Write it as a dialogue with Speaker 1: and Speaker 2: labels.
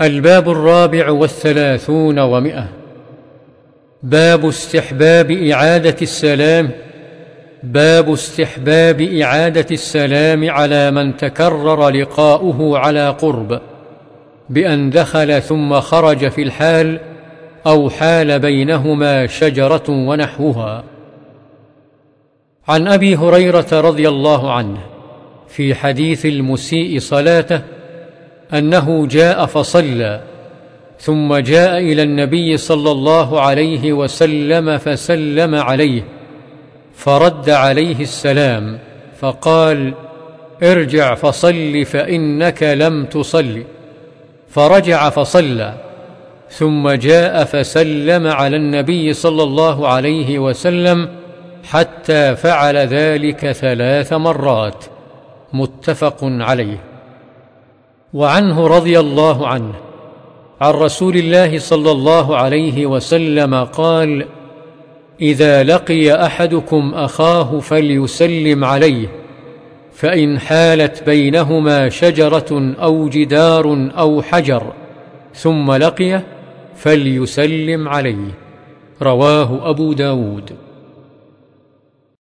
Speaker 1: الباب الرابع والثلاثون ومئة. باب استحباب إعادة السلام. باب استحباب إعادة السلام على من تكرر لقاؤه على قرب بأن دخل ثم خرج في الحال أو حال بينهما شجرة ونحوها. عن أبي هريرة رضي الله عنه في حديث المسيء صلاته أنه جاء فصلى ثم جاء إلى النبي صلى الله عليه وسلم فسلم عليه فرد عليه السلام فقال ارجع فصل فإنك لم تصل فرجع فصلى ثم جاء فسلم على النبي صلى الله عليه وسلم حتى فعل ذلك ثلاث مرات متفق عليه. وعنه رضي الله عنه. عن رسول الله صلى الله عليه وسلم قال إذا لقي أحدكم أخاه فليسلم عليه فإن حالت بينهما شجرة أو جدار أو حجر ثم لقيه فليسلم عليه. رواه أبو داود.